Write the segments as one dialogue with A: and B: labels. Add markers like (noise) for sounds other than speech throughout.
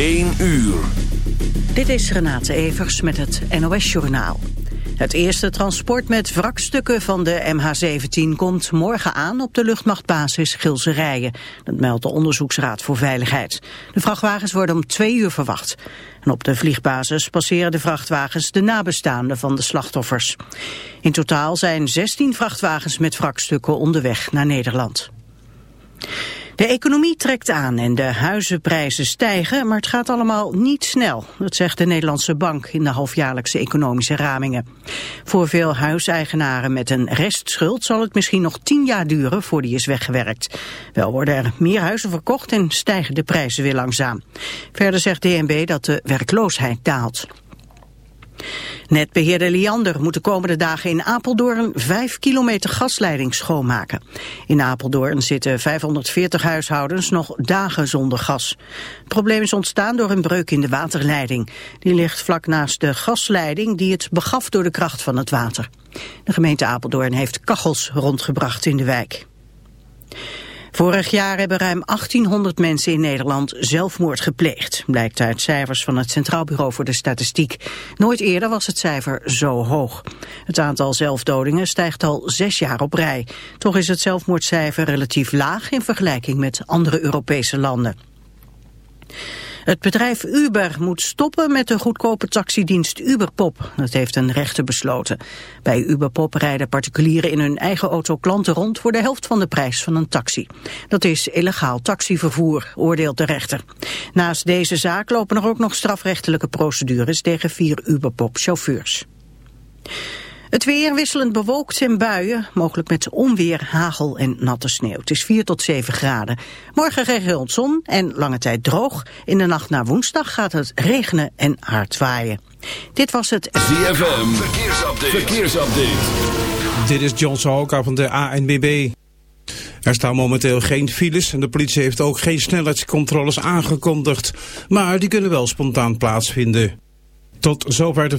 A: 1 uur.
B: Dit is Renate Evers met het NOS Journaal. Het eerste transport met wrakstukken van de MH17 komt morgen aan op de luchtmachtbasis Gilserijen. Dat meldt de Onderzoeksraad voor Veiligheid. De vrachtwagens worden om twee uur verwacht. En op de vliegbasis passeren de vrachtwagens de nabestaanden van de slachtoffers. In totaal zijn 16 vrachtwagens met wrakstukken onderweg naar Nederland. De economie trekt aan en de huizenprijzen stijgen, maar het gaat allemaal niet snel. Dat zegt de Nederlandse Bank in de halfjaarlijkse economische ramingen. Voor veel huiseigenaren met een restschuld zal het misschien nog tien jaar duren voor die is weggewerkt. Wel worden er meer huizen verkocht en stijgen de prijzen weer langzaam. Verder zegt DNB dat de werkloosheid daalt. Netbeheerder Liander moet de komende dagen in Apeldoorn 5 kilometer gasleiding schoonmaken. In Apeldoorn zitten 540 huishoudens nog dagen zonder gas. Het probleem is ontstaan door een breuk in de waterleiding. Die ligt vlak naast de gasleiding die het begaf door de kracht van het water. De gemeente Apeldoorn heeft kachels rondgebracht in de wijk. Vorig jaar hebben ruim 1800 mensen in Nederland zelfmoord gepleegd, blijkt uit cijfers van het Centraal Bureau voor de Statistiek. Nooit eerder was het cijfer zo hoog. Het aantal zelfdodingen stijgt al zes jaar op rij. Toch is het zelfmoordcijfer relatief laag in vergelijking met andere Europese landen. Het bedrijf Uber moet stoppen met de goedkope taxidienst Uberpop. Dat heeft een rechter besloten. Bij Uberpop rijden particulieren in hun eigen auto klanten rond... voor de helft van de prijs van een taxi. Dat is illegaal taxivervoer, oordeelt de rechter. Naast deze zaak lopen er ook nog strafrechtelijke procedures... tegen vier Uberpop-chauffeurs. Het weer wisselend bewolkt en buien, mogelijk met onweer, hagel en natte sneeuw. Het is 4 tot 7 graden. Morgen geregeld zon en lange tijd droog. In de nacht naar woensdag gaat het regenen en hard waaien. Dit was het
A: ZFM, verkeersupdate. verkeersupdate.
C: Dit is John Sahoka van de ANBB. Er staan momenteel geen files en de politie heeft ook geen snelheidscontroles aangekondigd. Maar die kunnen wel spontaan plaatsvinden. Tot zover de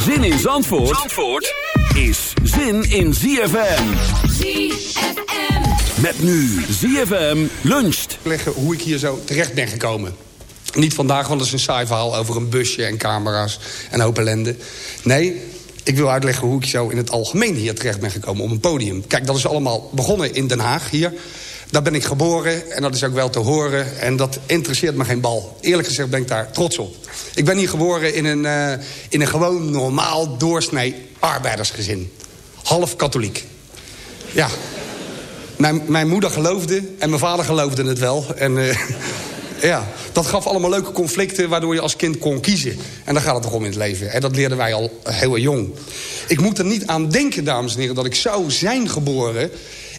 A: Zin in Zandvoort, Zandvoort is zin in ZFM.
D: ZFM.
A: Met nu ZFM luncht.
E: leggen hoe ik hier zo terecht ben gekomen. Niet vandaag, want dat is een saai verhaal over een busje en camera's en een hoop ellende. Nee, ik wil uitleggen hoe ik zo in het algemeen hier terecht ben gekomen op een podium. Kijk, dat is allemaal begonnen in Den Haag hier. Daar ben ik geboren en dat is ook wel te horen. En dat interesseert me geen bal. Eerlijk gezegd ben ik daar trots op. Ik ben hier geboren in een, uh, in een gewoon normaal doorsnee arbeidersgezin. Half katholiek. Ja. Mijn, mijn moeder geloofde en mijn vader geloofde het wel. En uh, (laughs) ja, dat gaf allemaal leuke conflicten... waardoor je als kind kon kiezen. En daar gaat het toch om in het leven. En dat leerden wij al heel jong. Ik moet er niet aan denken, dames en heren... dat ik zou zijn geboren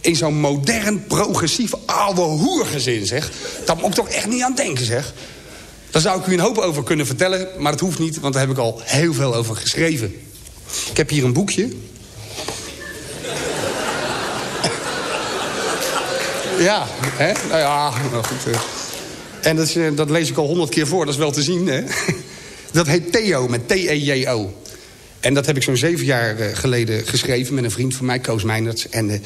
E: in zo'n modern, progressief, oude hoergezin, zeg. Daar moet ik toch echt niet aan denken, zeg. Daar zou ik u een hoop over kunnen vertellen, maar dat hoeft niet... want daar heb ik al heel veel over geschreven. Ik heb hier een boekje. (laughs) Ja, hè? Nou ja, nou goed. eh. En dat, eh, dat lees ik al honderd keer voor, dat is wel te zien, hè? (laughs) Dat heet Theo, met T-E-J-O. En dat heb ik zo'n zeven jaar eh, geleden geschreven met een vriend van mij, Koos Meinerts. En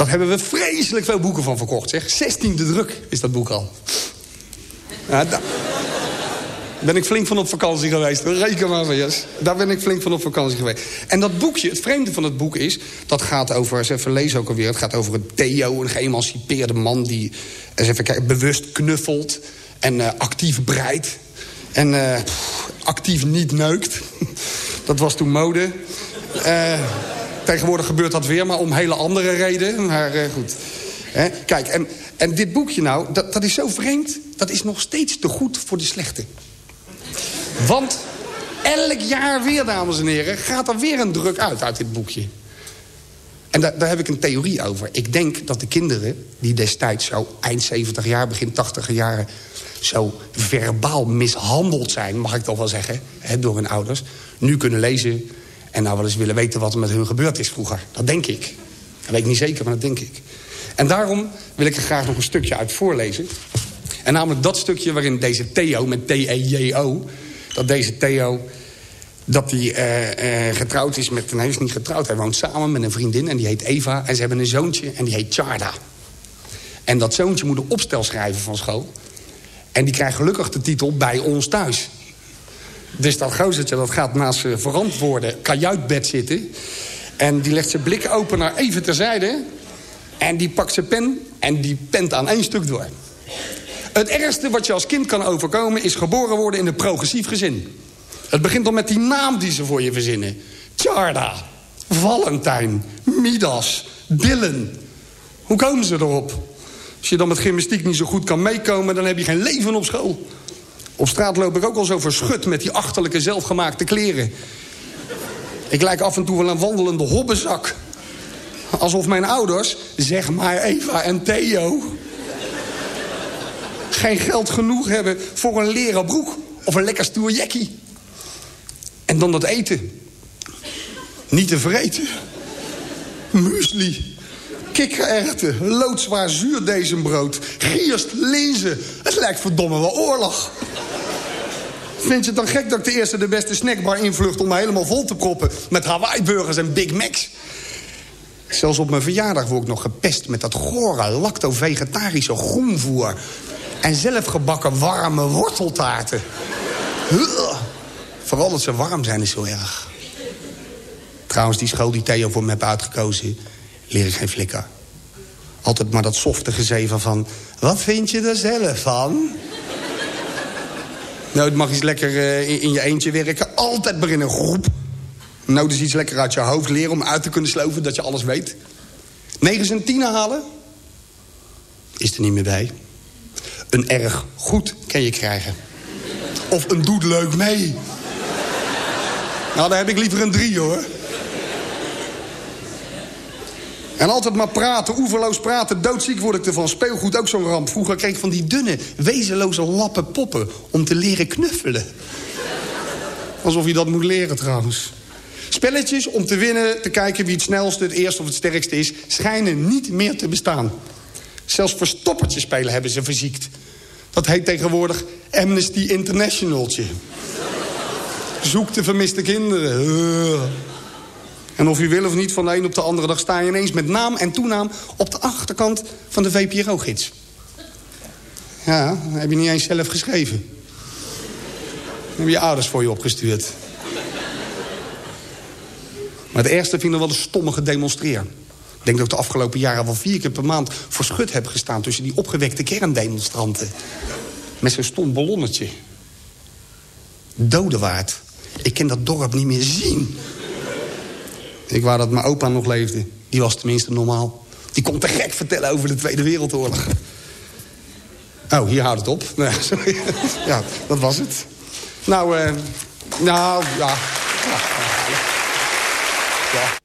E: daar hebben we vreselijk veel boeken van verkocht, zeg. Zestiende druk is dat boek al. Ja, da- ben ik flink van op vakantie geweest. Reken maar van, yes. Daar ben ik flink van op vakantie geweest. En dat boekje, het vreemde van het boek is... dat gaat over, eens even lezen ook alweer... het gaat over een Theo, een geëmancipeerde man... die eens even kijken, bewust knuffelt en eh, actief breidt. En eh, actief niet neukt. (laughs) dat was toen mode. Eh, tegenwoordig gebeurt dat weer, maar om hele andere reden. Maar eh, goed. Kijk, en, en dit boekje nou, dat, dat is zo vreemd... dat is nog steeds te goed voor de slechte. Want elk jaar weer, dames en heren... gaat er weer een druk uit uit dit boekje. En daar, daar heb ik een theorie over. Ik denk dat de kinderen die destijds zo eind 70 jaar, begin 80 jaren... zo verbaal mishandeld zijn, mag ik toch wel zeggen, hè, door hun ouders... nu kunnen lezen en nou wel eens willen weten wat er met hun gebeurd is vroeger. Dat denk ik. Dat weet ik niet zeker, maar dat denk ik. En daarom wil ik er graag nog een stukje uit voorlezen. En namelijk dat stukje waarin deze Theo, met T-E-J-O... dat deze Theo dat hij eh, eh, getrouwd is met... Hij is niet getrouwd. Hij woont samen met een vriendin en die heet Eva. En ze hebben een zoontje en die heet Charda. En dat zoontje moet een opstel schrijven van school. En die krijgt gelukkig de titel Bij ons thuis. Dus dat gozertje dat gaat naast zijn verantwoorde kajuitbed zitten. En die legt zijn blik open naar even terzijde. En die pakt zijn pen en die pent aan één stuk door. Het ergste wat je als kind kan overkomen... is geboren worden in een progressief gezin. Het begint al met die naam die ze voor je verzinnen. Charda, Valentijn, Midas, Dylan. Hoe komen ze erop? Als je dan met gymnastiek niet zo goed kan meekomen... dan heb je geen leven op school. Op straat loop ik ook al zo verschut met die achterlijke zelfgemaakte kleren. Ik lijk af en toe wel een wandelende hobbenzak. Alsof mijn ouders, zeg maar Eva en Theo... geen geld genoeg hebben voor een leren broek of een lekker stoer jackie. En dan dat eten. Niet te vergeten. Muesli. Kikkererwten. Loodzwaar zuurdesembrood. Gierst, linzen. Het lijkt verdomme wel oorlog. Vind je het dan gek dat ik de eerste de beste snackbar invlucht... om me helemaal vol te proppen met Hawaii-burgers en Big Macs? Zelfs op mijn verjaardag word ik nog gepest met dat gore, lacto-vegetarische groenvoer. En zelfgebakken warme worteltaarten. Vooral dat ze warm zijn is zo erg. Trouwens, die school die Theo voor me heeft uitgekozen... leer ik geen flikker. Altijd maar dat softe gezeven van... wat vind je er zelf van? Nou, het mag iets lekker eh, in, je eentje werken. Altijd maar in een groep. Nou, dus iets lekker uit je hoofd leren om uit te kunnen sloven... dat je alles weet. 9 en 10 halen? Is er niet meer bij. Een erg goed kan je krijgen. Of een doet leuk mee. Nou, dan heb ik liever een drie, hoor. En altijd maar praten, oeverloos praten. Doodziek word ik ervan. Speelgoed ook zo'n ramp. Vroeger kreeg ik van die dunne, wezenloze lappen poppen... om te leren knuffelen. Alsof je dat moet leren, trouwens. Spelletjes om te winnen, te kijken wie het snelste, het eerste of het sterkste is... schijnen niet meer te bestaan. Zelfs verstoppertje spelen hebben ze verziekt. Dat heet tegenwoordig Amnesty Internationaltje. Zoek de vermiste kinderen. En of je wil of niet, van de een op de andere dag sta je ineens met naam en toenaam... op de achterkant van de VPRO-gids. Ja, heb je niet eens zelf geschreven. Hebben je ouders voor je opgestuurd. Maar het ergste vind ik nog wel de stomme demonstreer. Ik denk dat ik de afgelopen jaren wel vier keer per maand voor schut heb gestaan... tussen die opgewekte kerndemonstranten. Met zo'n stom ballonnetje. Dodewaard. Ik kan dat dorp niet meer zien. Ik wou dat mijn opa nog leefde. Die was tenminste normaal. Die kon te gek vertellen over de Tweede Wereldoorlog. Oh, hier houdt het op. (laughs) Ja, dat was het. Nou, eh... nou, ja. ja.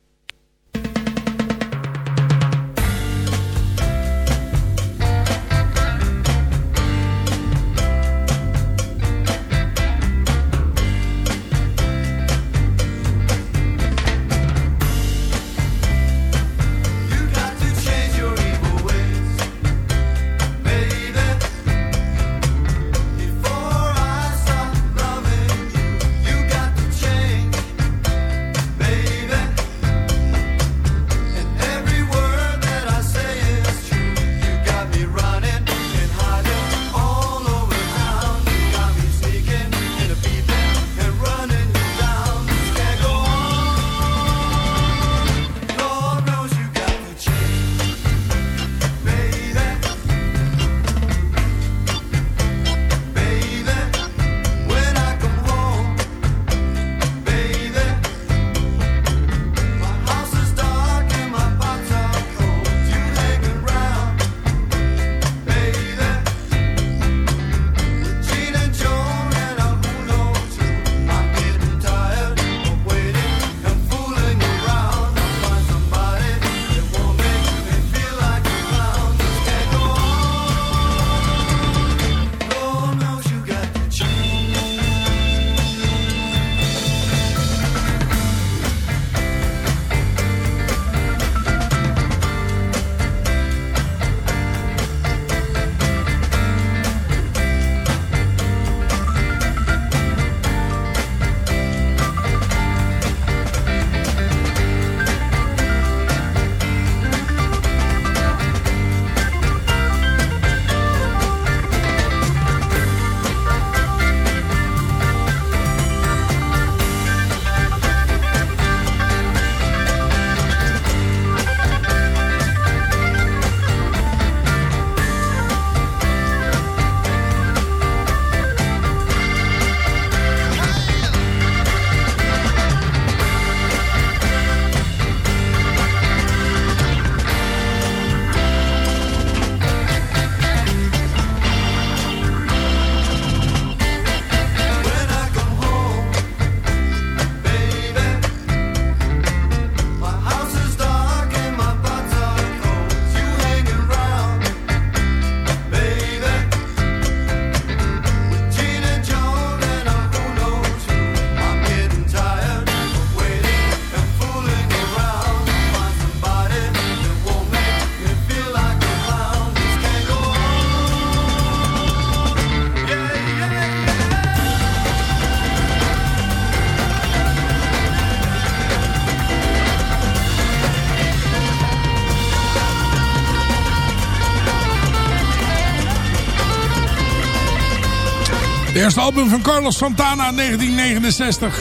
F: Eerste album van Carlos Santana 1969.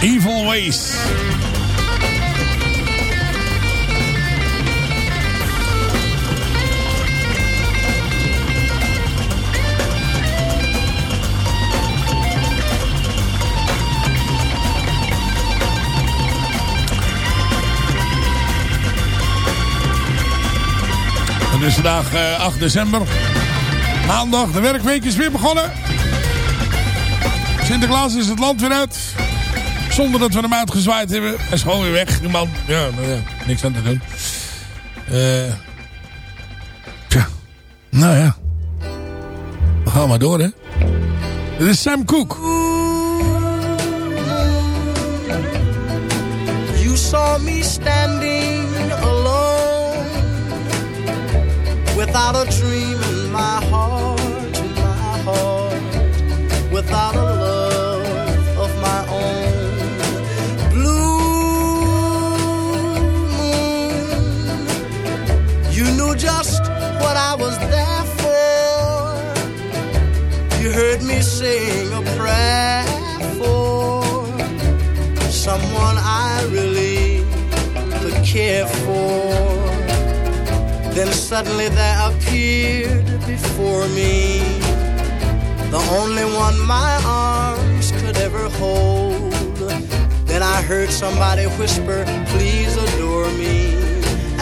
F: Evil Ways. Het is vandaag eh, 8 december. Maandag, de werkweek is weer begonnen. Sinterklaas is het land weer uit. Zonder dat we hem uitgezwaaid hebben. Hij is gewoon weer weg, die man. Ja, ja, niks aan te doen. Eh tja, nou ja. We gaan maar door, hè. Dit is Sam Cooke.
G: You saw me standing Without a dream in my heart, in my heart. Without a love of my own. Blue moon. You knew just what I was there for. You heard me sing a prayer for someone I really could care for. Then suddenly there appeared before me the only one my arms could ever hold. Then I heard somebody whisper, Please adore me.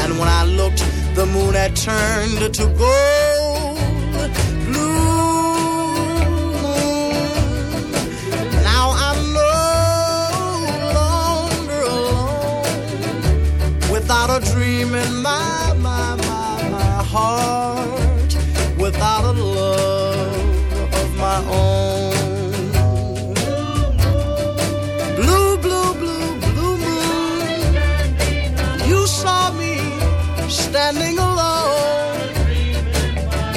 G: And when I looked, the moon had turned to gold. Blue moon. Now I'm no longer alone without a dream in my, standing alone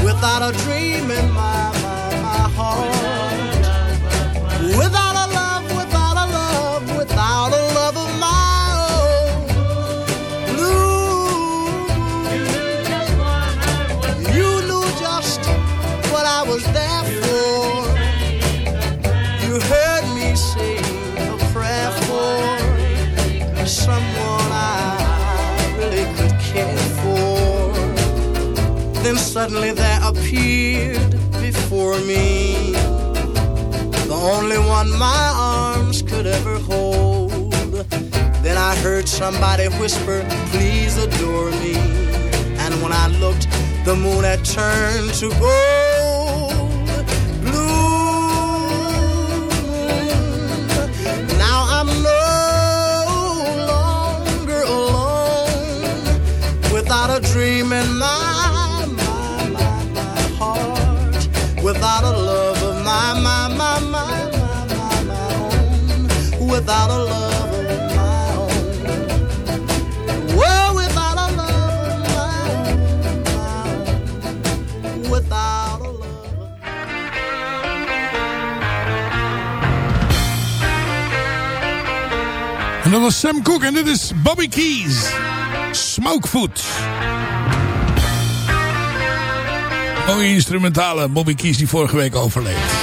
G: without a dream in my, suddenly there appeared before me the only one my arms could ever hold. Then I heard somebody whisper, please adore me. And when I looked, the moon had turned to gold. Blue. Now I'm no longer alone without a dream in my, without a love of my, my, my, my, my, my, my own, without a love of my own. Well, without a love of my own, my own, without a love
F: En dat was Sam Cooke en dit is Bobby Keys. Smokefoot. Mooie instrumentale Bobby Keys die vorige week overleed.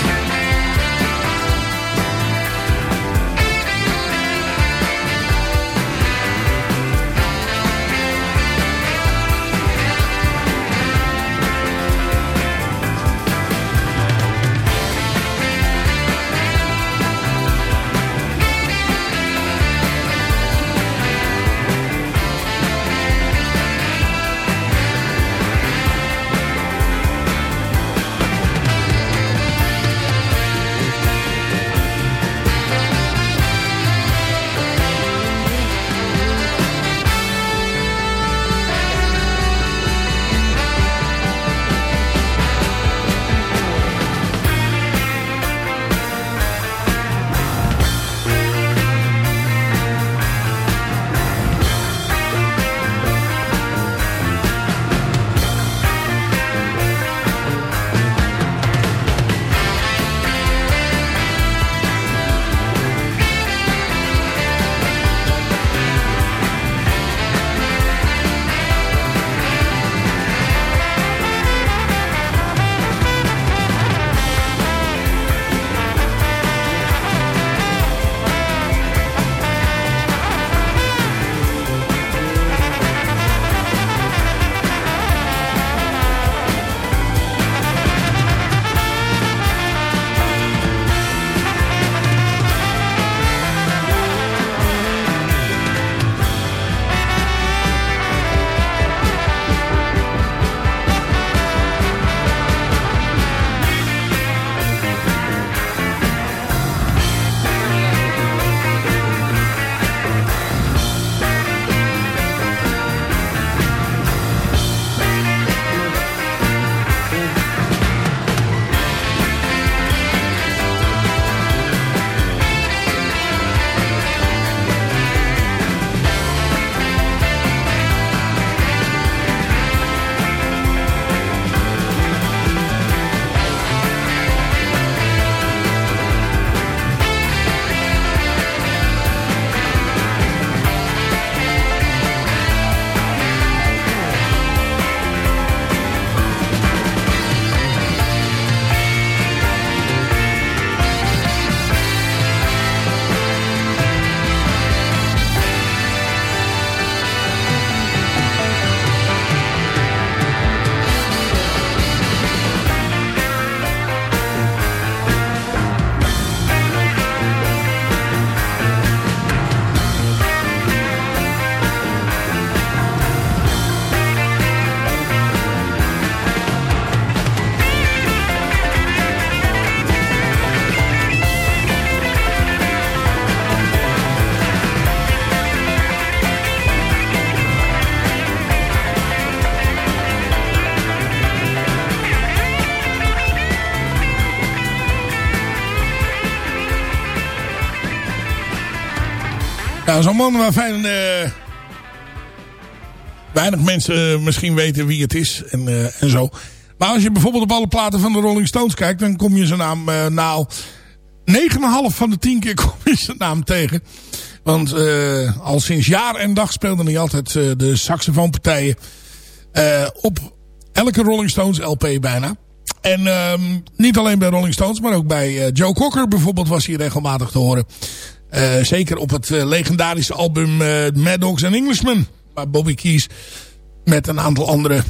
F: Ja, zo'n man waarvan eh, weinig mensen eh, misschien weten wie het is en, eh, en zo. Maar als je bijvoorbeeld op alle platen van de Rolling Stones kijkt... dan kom je zijn naam eh nou 9,5 van de 10 keer (laughs) kom je zijn naam tegen. Want al sinds jaar en dag speelde hij altijd de saxofoonpartijen... op elke Rolling Stones LP bijna. En ehm, niet alleen bij Rolling Stones, maar ook bij Joe Cocker bijvoorbeeld was hij regelmatig te horen. Eh, zeker op het eh, legendarische album eh, Mad Dogs and Englishmen. Waar Bobby Keys met een aantal andere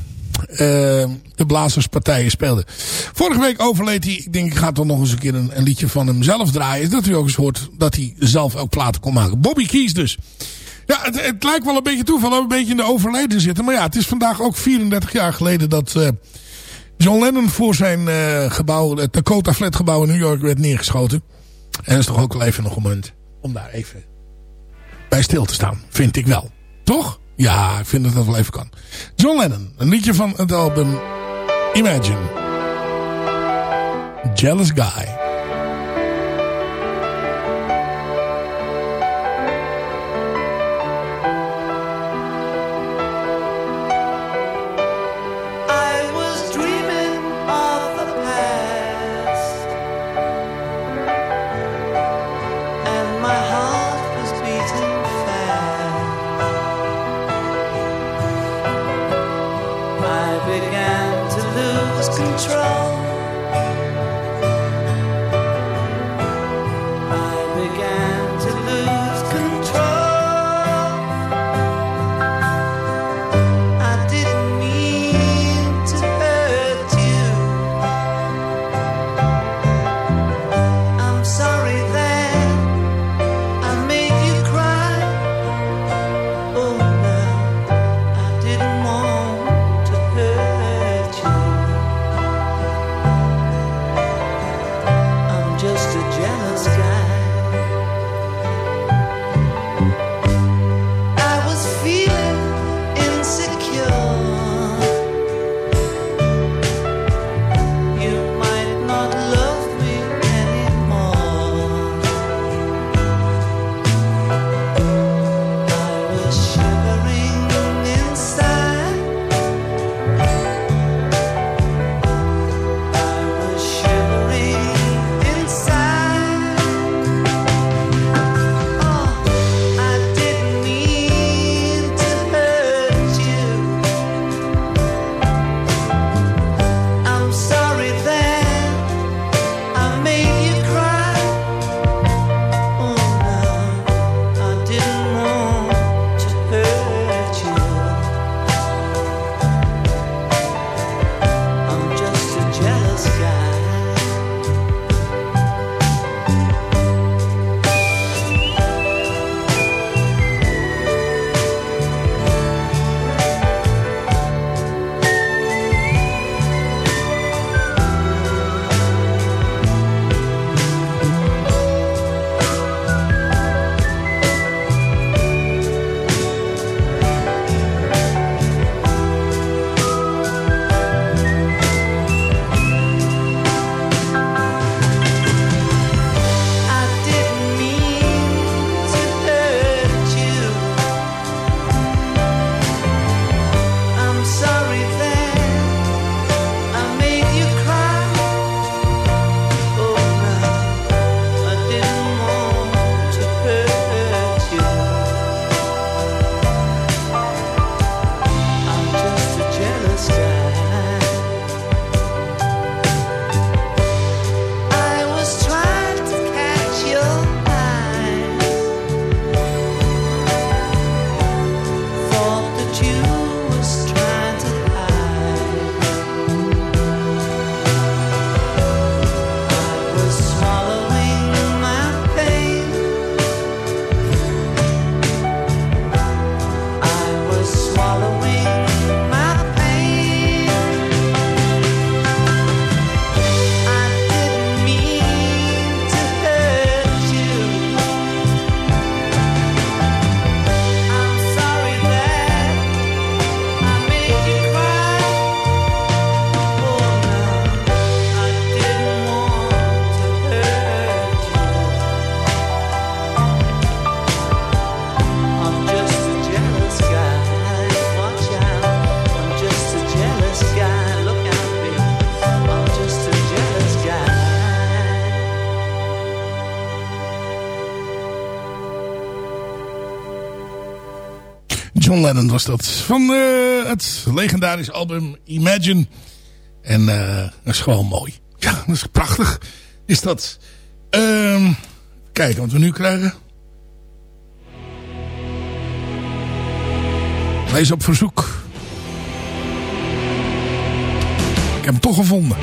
F: de blazerspartijen speelde. Vorige week overleed hij. Ik denk ik ga toch nog eens een keer een, een liedje van hem zelf draaien. Dat u ook eens hoort dat hij zelf ook platen kon maken. Bobby Keys dus. Ja, het, het lijkt wel een beetje toeval we een beetje in de overleden zitten. Maar ja, het is vandaag ook 34 jaar geleden dat John Lennon voor zijn gebouw, het Dakota Flat gebouw in New York werd neergeschoten. En dat is toch ook wel even nog een moment om daar even bij stil te staan. Vind ik wel. Toch? Ja, ik vind dat dat wel even kan. John Lennon, een liedje van het album Imagine. Jealous Guy.
H: John Lennon was dat. Van eh, het legendarische album Imagine. En eh, dat is gewoon mooi. Ja, dat is prachtig. Is dat. Ehm kijken wat we nu krijgen. Lees op verzoek. Ik heb hem toch gevonden.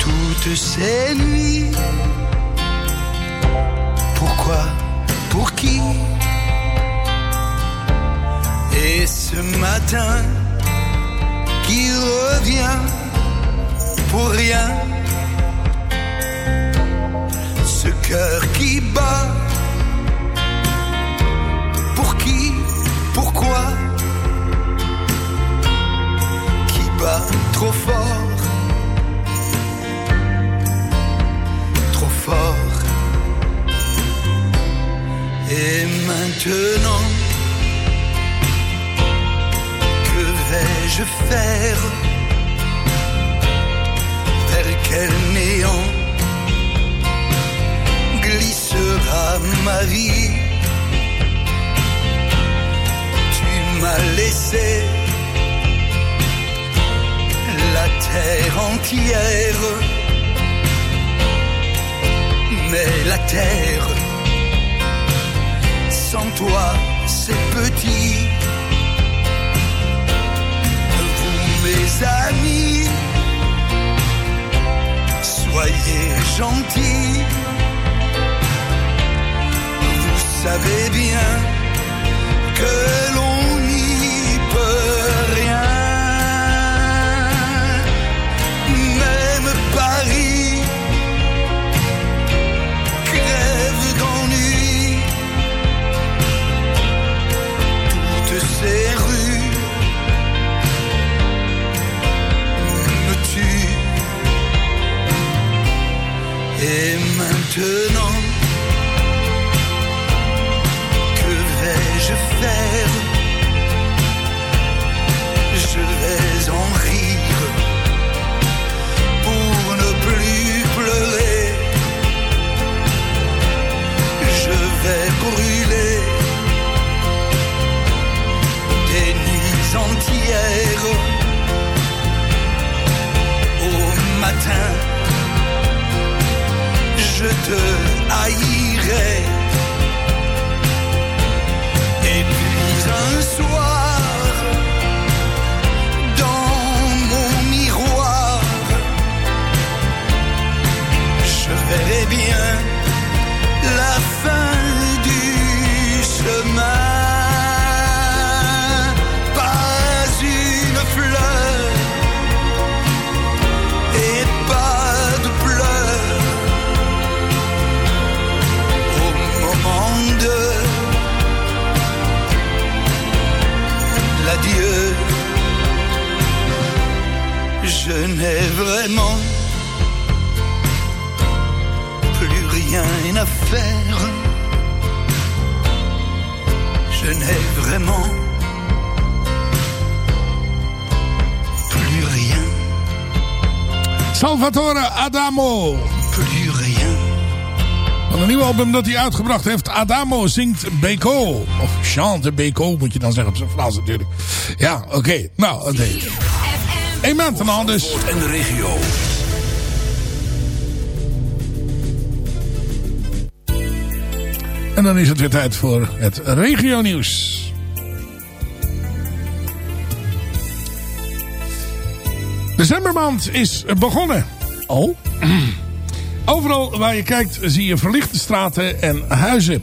I: Toutes ces nuits, pourquoi, pour qui? Et ce matin qui revient pour rien, ce cœur qui bat, pour qui, pourquoi? Trop fort, trop fort. Et maintenant, que vais-je faire Vers quel néant glissera ma vie? Tu m'as laissé terre entière. Mais la terre, sans toi, c'est petit. Vous, mes amis, soyez gentils. Vous savez bien que l'on n'y peut
F: turn album dat hij uitgebracht heeft. Adamo zingt Beko. Of chante Beko moet je dan zeggen op zijn Frans natuurlijk. Ja, oké. Nou, oké. Eén maand en al dus.
A: En de regio.
F: En dan is het weer tijd voor het regionieuws. Decembermaand is begonnen. Oh. Overal waar je kijkt zie je verlichte straten en huizen.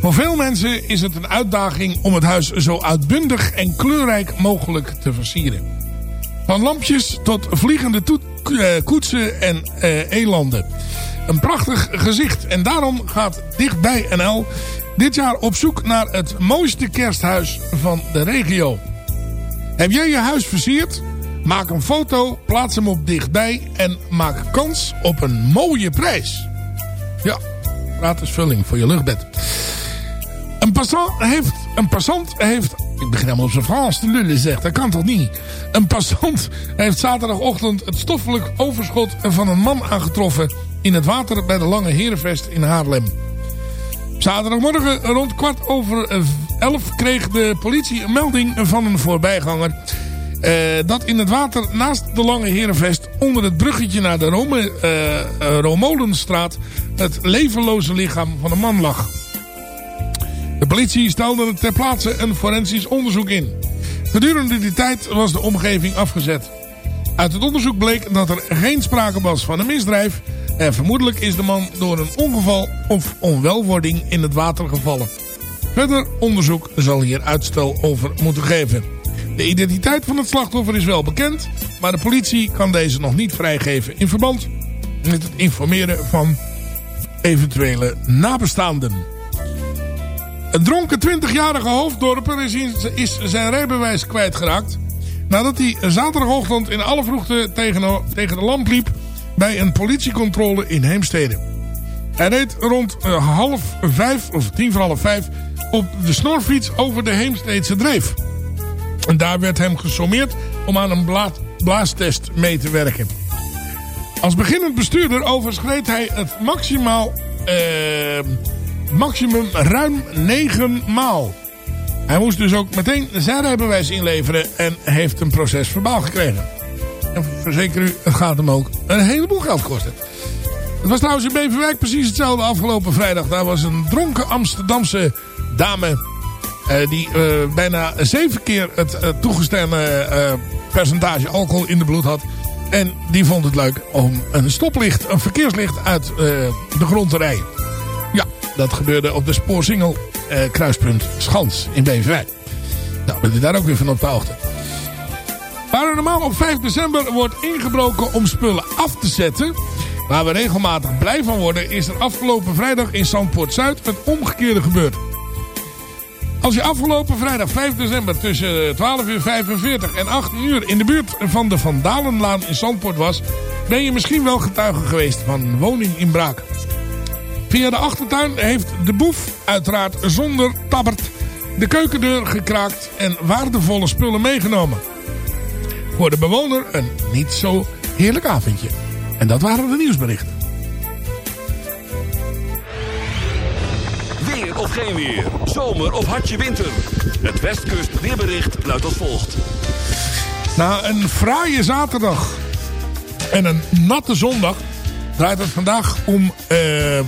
F: Voor veel mensen is het een uitdaging om het huis zo uitbundig en kleurrijk mogelijk te versieren. Van lampjes tot vliegende eh, koetsen en eh, elanden. Een prachtig gezicht. En daarom gaat Dichtbij NL dit jaar op zoek naar het mooiste kersthuis van de regio. Heb jij je huis versierd? Maak een foto, plaats hem op dichtbij en maak kans op een mooie prijs. Ja, gratis vulling voor je luchtbed. Een passant heeft... Een passant heeft... Ik begin helemaal op zijn Frans te lullen, zeg. Dat kan toch niet? Een passant heeft zaterdagochtend het stoffelijk overschot van een man aangetroffen... in het water bij de Lange Herenvest in Haarlem. Zaterdagmorgen rond kwart over elf kreeg de politie een melding van een voorbijganger... eh, dat in het water naast de Lange Herenvest onder het bruggetje naar de Rome, eh, eh, Romolenstraat... het levenloze lichaam van een man lag. De politie stelde ter plaatse een forensisch onderzoek in. Gedurende die tijd was de omgeving afgezet. Uit het onderzoek bleek dat er geen sprake was van een misdrijf... en vermoedelijk is de man door een ongeval of onwelwording in het water gevallen. Verder onderzoek zal hier uitstel over moeten geven. De identiteit van het slachtoffer is wel bekend... maar de politie kan deze nog niet vrijgeven in verband met het informeren van eventuele nabestaanden. Een dronken 20-jarige hoofddorper is, zijn rijbewijs kwijtgeraakt... nadat hij zaterdagochtend in alle vroegte tegen, tegen de lamp liep... bij een politiecontrole in Heemstede. Hij reed rond eh, half vijf, of tien voor half vijf... op de snorfiets over de Heemsteedse Dreef. En daar werd hem gesommeerd om aan een bla blaastest mee te werken. Als beginnend bestuurder overschreed hij het maximaal, eh, maximum ruim 9 maal. Hij moest dus ook meteen zijn rijbewijs inleveren en heeft een proces verbaal gekregen. En verzeker u, het gaat hem ook een heleboel geld kosten. Het was trouwens in Beverwijk precies hetzelfde afgelopen vrijdag. Daar was een dronken Amsterdamse dame... eh, die eh, bijna zeven keer het eh, toegestane percentage alcohol in de bloed had. En die vond het leuk om een stoplicht, een verkeerslicht uit de grond te rijden. Ja, dat gebeurde op de spoorsingel kruispunt Schans in Beverwijk. Nou, bent u daar ook weer van op de hoogte. Waar normaal op 5 december wordt ingebroken om spullen af te zetten... waar we regelmatig blij van worden... is er afgelopen vrijdag in Zandpoort Zuid het omgekeerde gebeurd. Als je afgelopen vrijdag 5 december tussen 12 uur 45 en 18 uur... in de buurt van de Van Dalenlaan in Zandpoort was... ben je misschien wel getuige geweest van woninginbraak. Via de achtertuin heeft de boef, uiteraard zonder tabbert... de keukendeur gekraakt en waardevolle spullen meegenomen. Voor de bewoner een niet zo heerlijk avondje. En dat waren de nieuwsberichten.
J: Of geen weer. Zomer of hartje winter. Het Westkust weerbericht luidt als volgt.
K: Na een fraaie zaterdag en een natte zondag draait het vandaag om eh,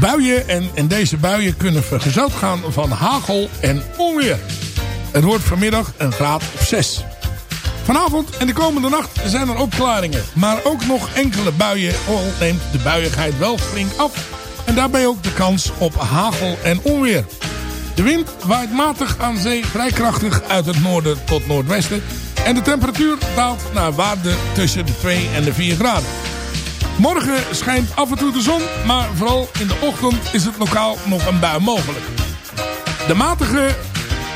K: buien. En, en deze buien kunnen vergezeld gaan van hagel en onweer. Het wordt vanmiddag een graad of 6. Vanavond en de komende nacht zijn er opklaringen. Maar ook nog enkele buien al neemt de buiigheid wel flink af. En daarbij ook de kans op hagel en onweer. De wind waait matig aan zee vrij krachtig uit het noorden tot noordwesten. En de temperatuur daalt naar waarde tussen de 2 en de 4 graden. Morgen schijnt af en toe de zon, maar vooral in de ochtend is het lokaal nog een bui mogelijk. De matige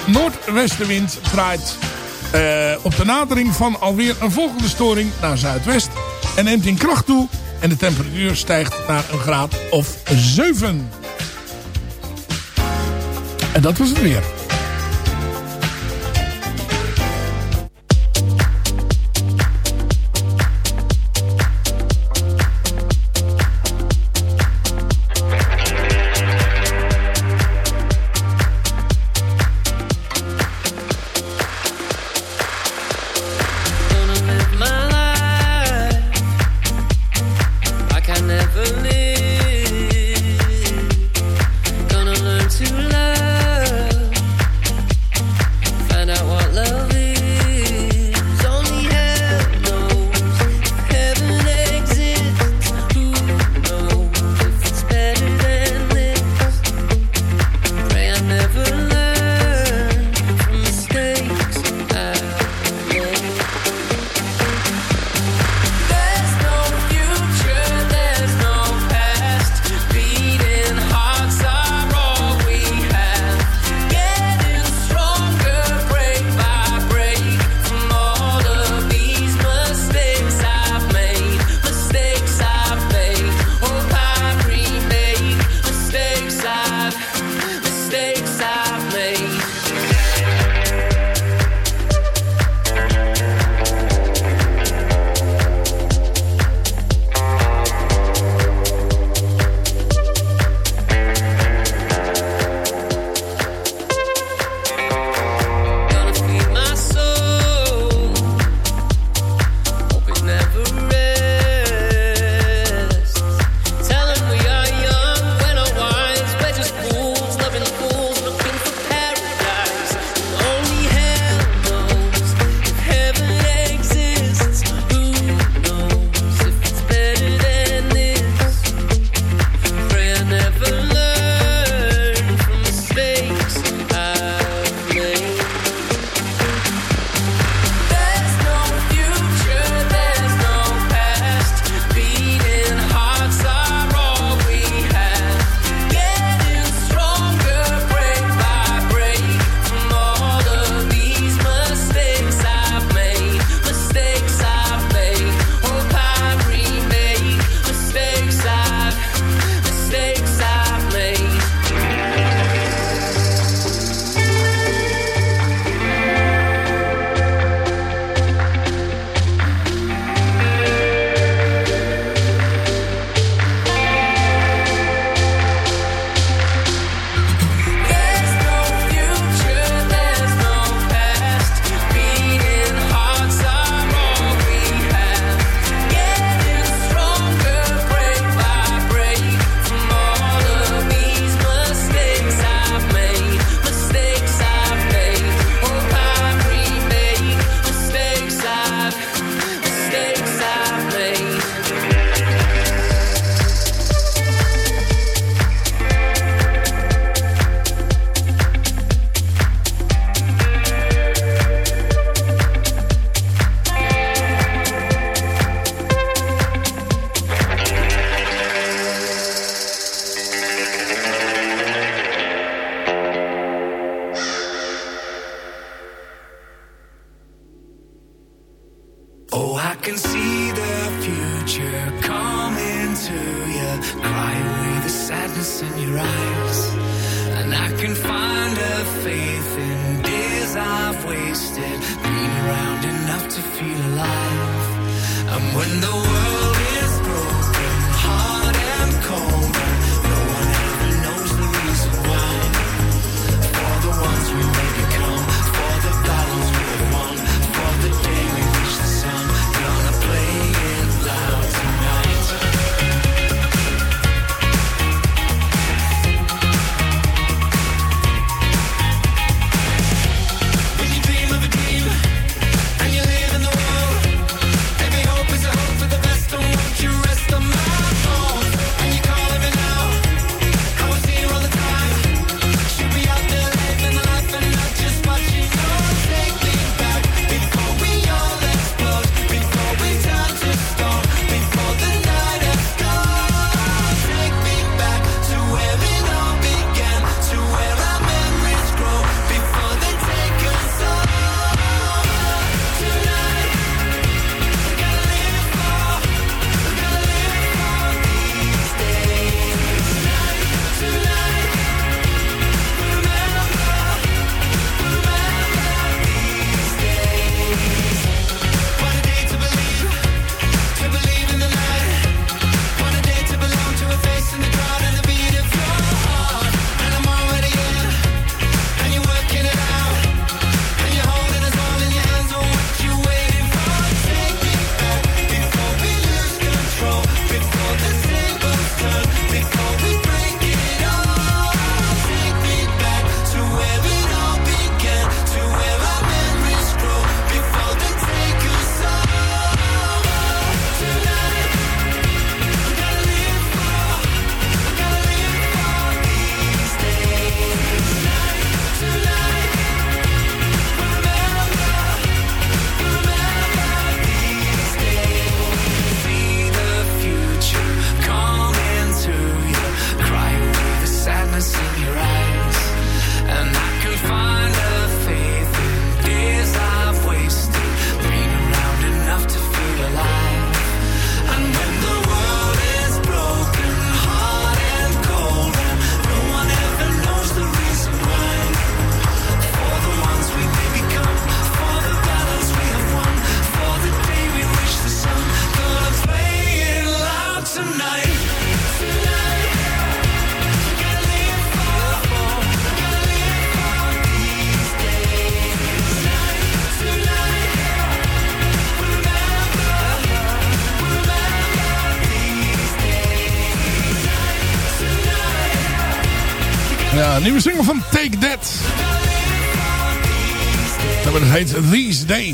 K: noordwestenwind draait eh, op de nadering van alweer een volgende storing naar zuidwest. En neemt in kracht toe en de temperatuur stijgt naar een graad of 7. En dat was het weer.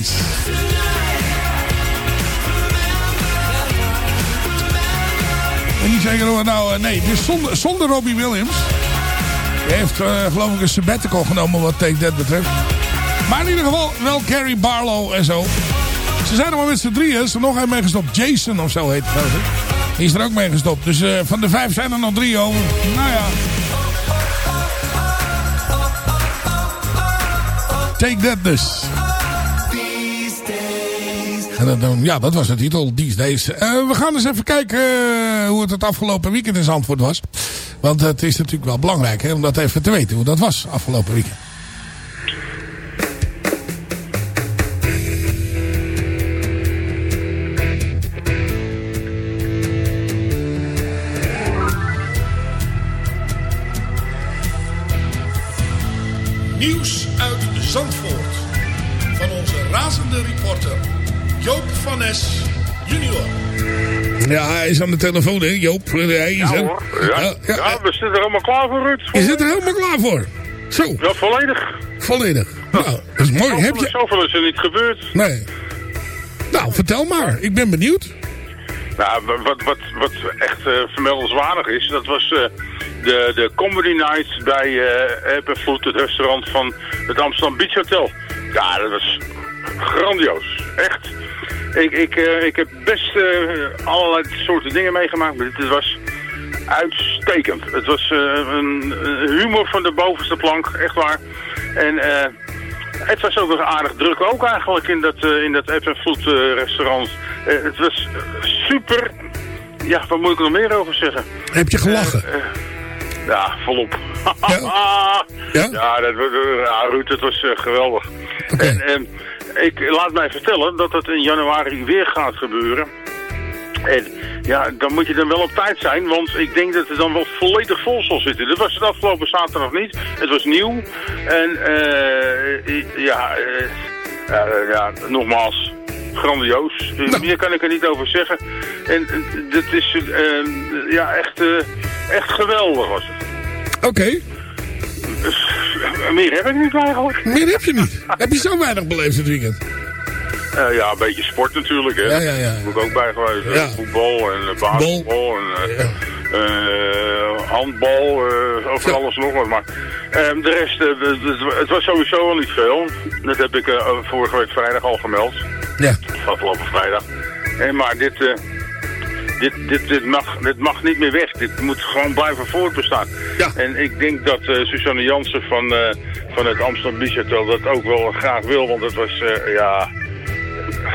L: Days.
F: En niet hoe het nou... eh, nee, is zonder, zonder Robbie Williams. Die heeft eh, geloof ik een sabbatical genomen wat Take That betreft. Maar in ieder geval wel Gary Barlow en zo. Ze zijn er maar met z'n drieën. Is er nog een mee gestopt. Jason of zo heet het. ik. Die is er ook mee gestopt. Dus eh, van de vijf zijn er nog drie over. Nou ja. Take That dus. Ja, dat was de titel, These Days. Eh, we gaan eens even kijken eh, hoe het het afgelopen weekend in Zandvoort was. Want het is natuurlijk wel belangrijk hè, om dat even te weten hoe dat was afgelopen weekend. Ja, hij is aan de telefoon, hè, Joop. Hij is
M: Ja hoor. Ja,
F: Ja,
M: we zitten er helemaal klaar voor, Ruud.
F: Je zit er helemaal klaar voor. Zo,
M: Ja, volledig.
F: volledig. Nou, dat is mooi. Heb je...
M: Zoveel is er niet gebeurd.
F: Nee. Nou, vertel maar. Ik ben benieuwd.
M: Nou, wa- wat, wat, wat echt eh vermeldenswaardig is, dat was eh, de, de Comedy Night bij eh Food, het restaurant van het Amsterdam Beach Hotel. Ja, dat was grandioos. Echt. Ik, ik, eh, ik heb best eh, allerlei soorten dingen meegemaakt, maar dit was uitstekend. Het was eh, een, humor van de bovenste plank, echt waar. En het was ook nog aardig druk ook eigenlijk in dat, in dat App Food eh, restaurant. Het was super. Ja, wat moet ik er nog meer over zeggen?
F: Heb je gelachen?
M: Ja, volop.
F: Ja? (laughs)
M: Ja, dat, ja Ruud, het was geweldig. En, en ik laat mij vertellen dat het in januari weer gaat gebeuren. En ja, dan moet je dan wel op tijd zijn, want ik denk dat het dan wel volledig vol zal zitten. Dat was het afgelopen zaterdag niet. Het was nieuw. En eh, ja, eh, ja, ja, nogmaals, grandioos. Eh, Meer kan ik er niet over zeggen. En dit is ja, echt, echt geweldig was het.
F: Oké.
M: Meer heb ik niet eigenlijk.
F: Meer heb je niet. heb je zo weinig beleefd dit weekend?
M: Eh, ja, een beetje sport natuurlijk. Hè.
F: Ja, ja, ja.
M: Daar moet ik ook bij geweest.
F: Ja.
M: Voetbal en eh, basketbal en eh, eh, handbal, eh, over alles nog wat. Maar ehm, de rest, eh, het- was sowieso al niet veel. Dat heb ik eh, vorige week vrijdag al gemeld.
F: Ja.
M: Afgelopen vrijdag. En, maar dit, eh, dit, dit, dit, mag, dit mag niet meer weg. Dit moet gewoon blijven voortbestaan. En ik denk dat eh Suzanne Jansen van, eh, van het Amsterdam Beach Hotel dat ook wel graag wil. Want het was, eh, ja,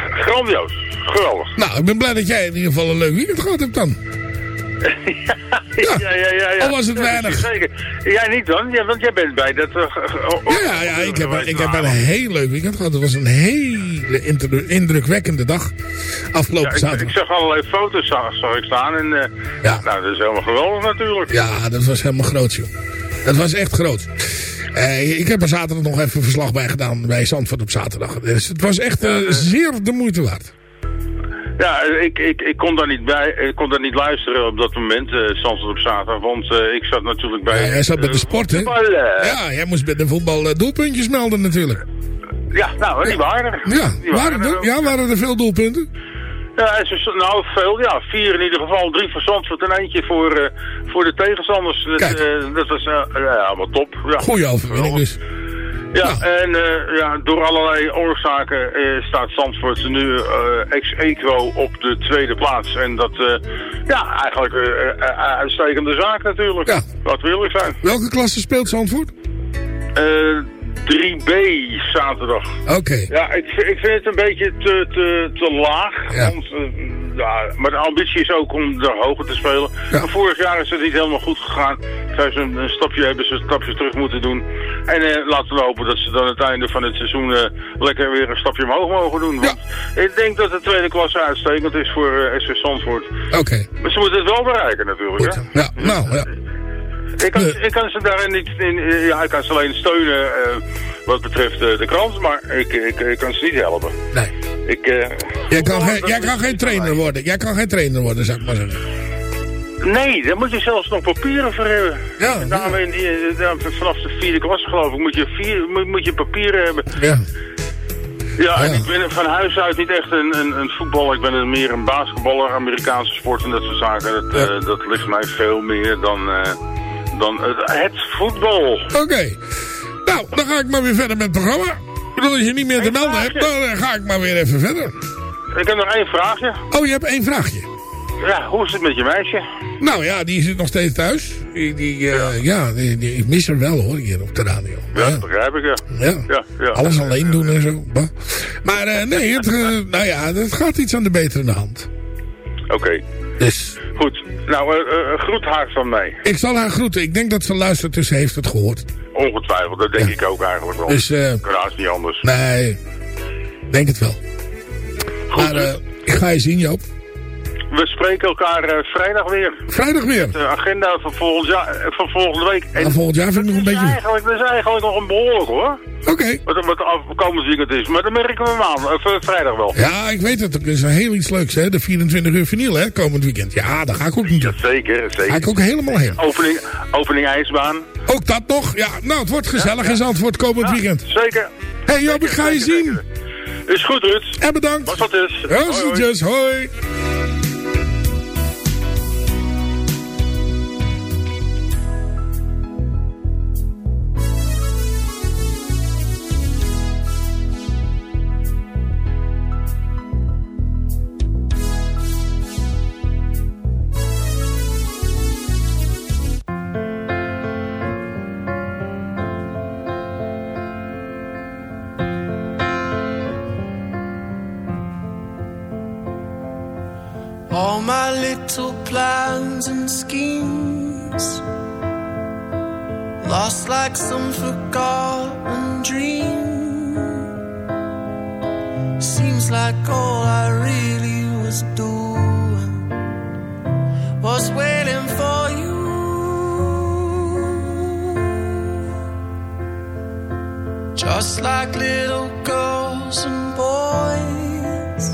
M: grandioos. Geweldig.
F: Nou, ik ben blij dat jij in ieder geval een leuk weekend gehad hebt dan.
M: Ja, ja, ja. ja,
F: Al was het weinig.
M: Zeker. Jij niet dan? Ja, want jij bent bij dat... eh,
F: Ja, ja, ik heb, ik heb een heel leuk weekend gehad. Het was een hele indru- indrukwekkende dag. Afgelopen
M: Ja, ik,
F: zaterdag.
M: ik zag allerlei foto's zag, ik staan en eh,
F: Ja.
M: nou, dat is helemaal geweldig natuurlijk.
F: Ja, dat was helemaal groot, joh. Dat was echt groot. Eh, ik heb er zaterdag nog even verslag bij gedaan bij Zandvoort op zaterdag. Dus het was echt zeer de moeite waard.
M: Ja, ik, ik, ik kon daar niet bij, ik kon daar niet luisteren op dat moment, Zandvoort op zaterdag, want eh, ik zat natuurlijk bij...
F: Ja, jij zat bij de
M: eh,
F: sport, hè? Ja, jij moest bij de voetbal doelpuntjes melden natuurlijk.
M: Ja, nou, die waren er.
F: Ja,
M: Die
F: waren
M: er
F: ja, waren er veel doelpunten?
M: Ja, nou, veel, ja. Vier in ieder geval. Drie voor Zandvoort en eentje voor, voor de tegenstanders. Dat, dat was eh, ja, allemaal top. Ja.
F: Goeie overwinning dus.
M: Ja, en eh, ja, door allerlei oorzaken eh, staat Zandvoort nu eh, ex equo op de tweede plaats. En dat, eh, ja, eigenlijk eh, eh, uitstekende zaak natuurlijk.
F: Ja.
M: Wat wil ik zijn.
F: Welke klasse speelt Zandvoort?
M: Eh 3B zaterdag.
F: Oké.
M: Ja, ik, vind- ik vind het een beetje te, te, te laag.
F: Ja.
M: Want, eh, ja, maar de ambitie is ook om er hoger te spelen. Vorig jaar is het niet helemaal goed gegaan. Zijn ze een, een stapje, hebben ze een stapje terug moeten doen. En eh, laten we hopen dat ze dan het einde van het seizoen eh, lekker weer een stapje omhoog mogen doen. Want ik denk dat de tweede klasse uitstekend is voor eh SV Zandvoort.
F: Oké.
M: Maar ze moeten het wel bereiken natuurlijk. Hè?
F: Ja, nou, ja.
M: Ik kan, ik kan ze daarin niet, in, eh, ja, ik kan ze alleen steunen eh, wat betreft eh, de krant, maar ik, ik, ik kan ze niet helpen.
F: Nee.
M: Ik, eh,
F: Jij kan, geen, jij kan geen trainer worden. Jij kan geen trainer worden, zou ik maar zeggen.
M: Nee, daar moet je zelfs nog papieren voor hebben.
F: Ja,
M: in die, eh, vanaf de vierde klas geloof ik moet je, vier, moet, moet je papieren hebben.
F: Ja.
M: Ja, en ik ben van huis uit niet echt een, een, een voetballer. Ik ben een- meer een basketballer, Amerikaanse sport en dat soort zaken. Dat, eh, dat ligt mij veel meer dan, eh, dan het, voetbal.
F: Oké. Nou, dan ga ik maar weer verder met het programma. Ik bedoel, als je niet meer te melden hebt, dan ga ik maar weer even verder.
M: Ik heb nog één vraagje.
F: Oh, je hebt één vraagje.
M: Ja, hoe is het met je meisje?
F: Nou ja, die zit nog steeds thuis. Die, die, eh, ja, die, die- ik mis haar wel hoor, hier op de radio.
M: Ja, begrijp ik, ja.
F: Ja.
M: ja, ja.
F: Alles alleen doen en zo. Maar eh, nee, het, eh, nou ja, het gaat iets aan de betere hand.
M: Oké.
F: Dus.
M: Goed. Nou, eh, eh, groet haar van mij.
F: Ik zal haar groeten. Ik denk dat ze luistert, dus ze heeft het gehoord.
M: Ongetwijfeld, dat denk ik ook eigenlijk wel.
F: Dus, eh,
M: Kan haast niet anders.
F: Nee, denk het wel. maar eh, ik ga je zien, Joop.
M: We spreken elkaar eh, vrijdag weer.
F: Vrijdag weer.
M: De agenda van, volgend jaar, eh, van volgende week.
F: Nou, volgend jaar vind ik nog een beetje...
M: Eigenlijk, dat is eigenlijk nog een behoorlijk hoor.
F: Oké.
M: Wat, wat af- komend weekend is. Maar dat merken we maandag, of, eh, vrijdag wel.
F: Ja, ik weet het. Het is een heel iets leuks, hè. De 24 uur vinyl, hè, komend weekend. Ja, daar ga ik ook niet op.
M: Zeker, zeker.
F: Ga ik ook helemaal heen.
M: Opening, opening ijsbaan.
F: Ook dat nog? Ja, nou, het wordt gezellig in Zandvoort komend weekend.
M: Zeker.
F: Hé hey, Joop, ik ga je zien.
M: Is goed, Ruud.
F: En bedankt.
M: Was wat is.
F: Hoi.
G: All like little girls and boys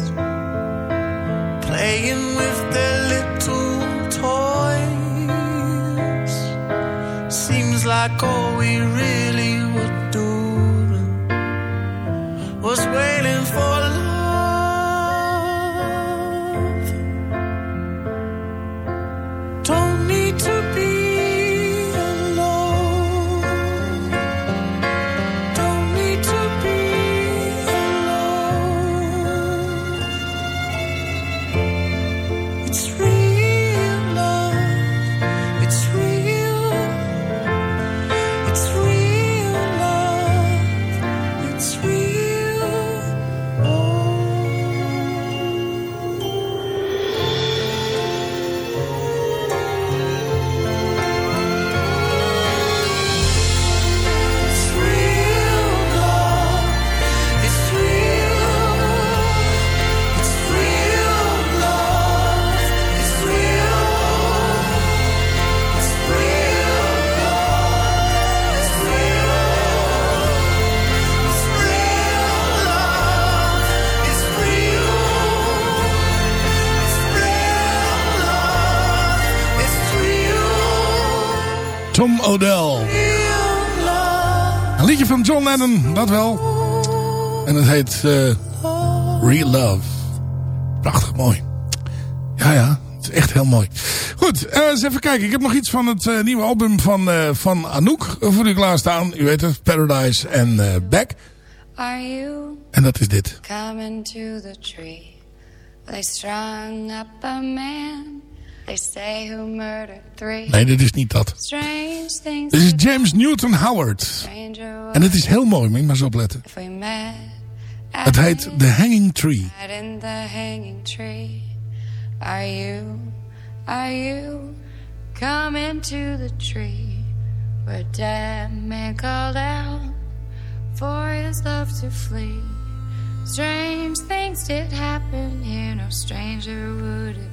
G: playing with their little toys. Seems like all
F: O'Dell. Een liedje van John Lennon, dat wel. En het heet eh, Real Love. Prachtig mooi. Ja, ja, het is echt heel mooi. Goed, eh, eens even kijken. Ik heb nog iets van het eh, nieuwe album van, van Anouk voor u klaarstaan. U weet het, Paradise en Back.
D: Are you
F: En dat is dit.
D: coming to the tree? They strung up a man. They say who murdered three.
F: Nee, dit is niet dat.
D: Strange things.
F: Dit is James Newton Howard. En het is heel mooi, moet je maar eens opletten. Het heet The Hanging Tree.
D: the hanging tree. Are you, are you coming to the tree where dead man called out for his love to flee? Strange things did happen here, no stranger would it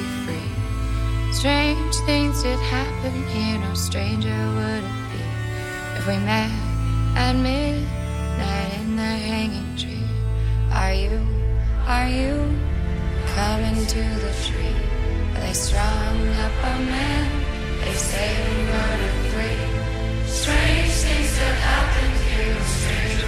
D: Strange things did happen here, no stranger would it be if we met at midnight in the hanging tree. Are you, are you coming to the tree where they strung up a man? They say we murdered three. Strange things that happen here, no stranger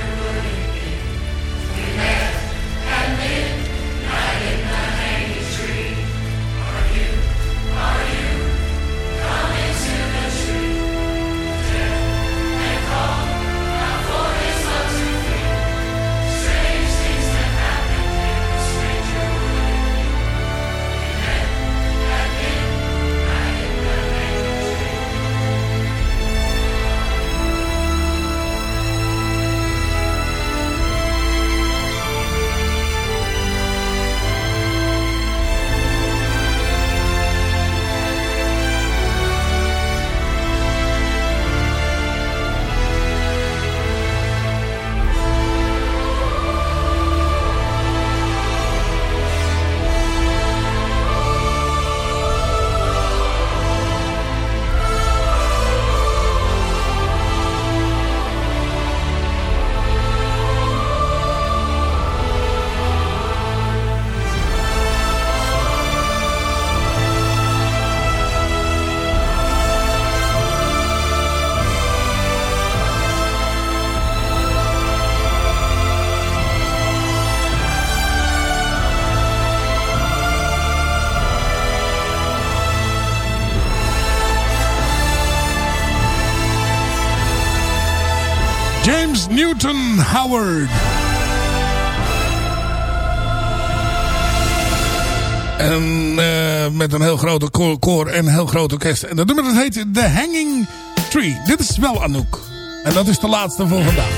F: grote koor, en heel groot orkest. En dat nummer dat heet The Hanging Tree. Dit is wel Anouk. En dat is de laatste voor vandaag.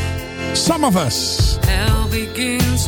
F: Some of Us.
H: Begins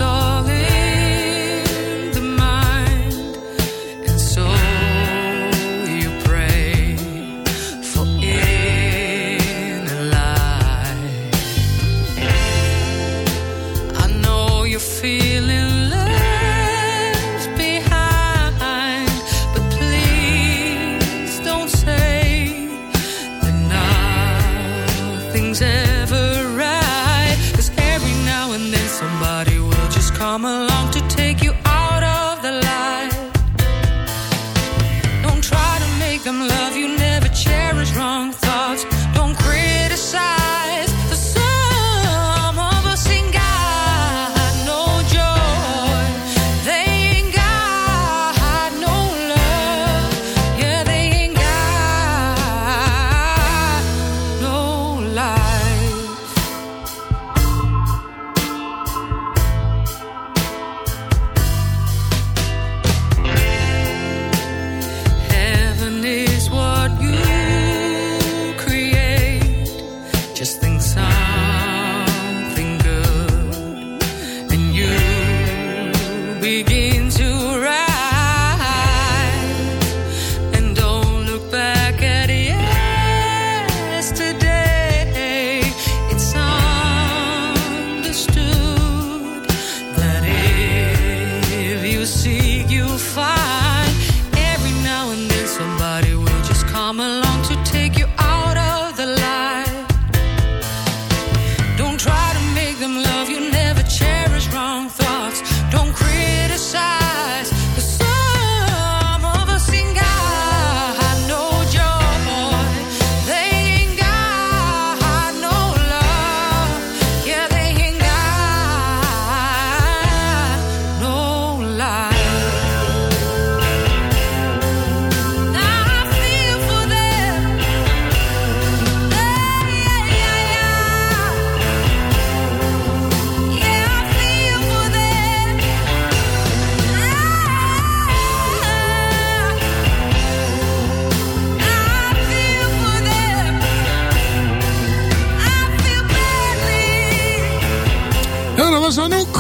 F: Ja, dat was Anouk.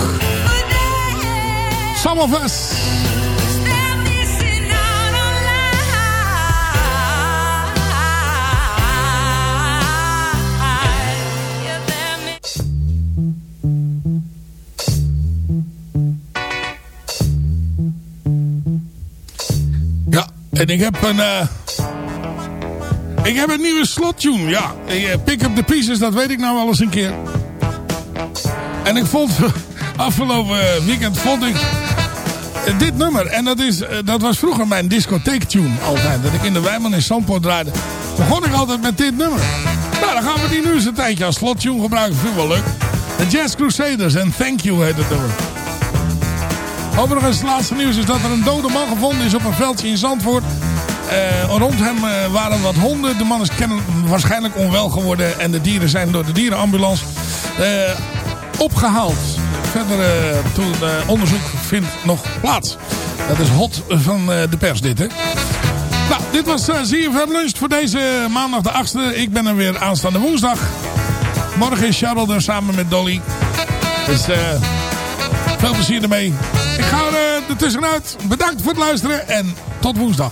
F: Some of us. Ja, en ik heb een... eh, ik heb een nieuwe slottune, ja. Eh, Pick up the pieces, dat weet ik nou eens een keer. En ik vond... (laughs) Afgelopen weekend vond ik... eh, Dit nummer, en dat, is, eh, dat was vroeger mijn discotheektune altijd. Dat ik in de Wijman in Zandpoort draaide. Begon ik altijd met dit nummer. Nou, dan gaan we die nu eens een tijdje als slottune gebruiken. Vind ik wel leuk. De Jazz Crusaders en Thank You heet het nummer. Overigens, het laatste nieuws is dat er een dode man gevonden is op een veldje in Zandvoort. Eh, rond hem waren wat honden. De man is waarschijnlijk onwel geworden. En de dieren zijn door de dierenambulance opgehaald. Verder eh, toen, eh, onderzoek vindt nog plaats. Dat is hot van eh, de pers dit, hè. Nou, dit was uh, ZFM Lunch voor deze maandag de 8e. Ik ben er weer aanstaande woensdag. Morgen is Charlotte er samen met Dolly. Dus veel plezier ermee. Ik ga er, uh, tussenuit. Bedankt voor het luisteren en tot woensdag.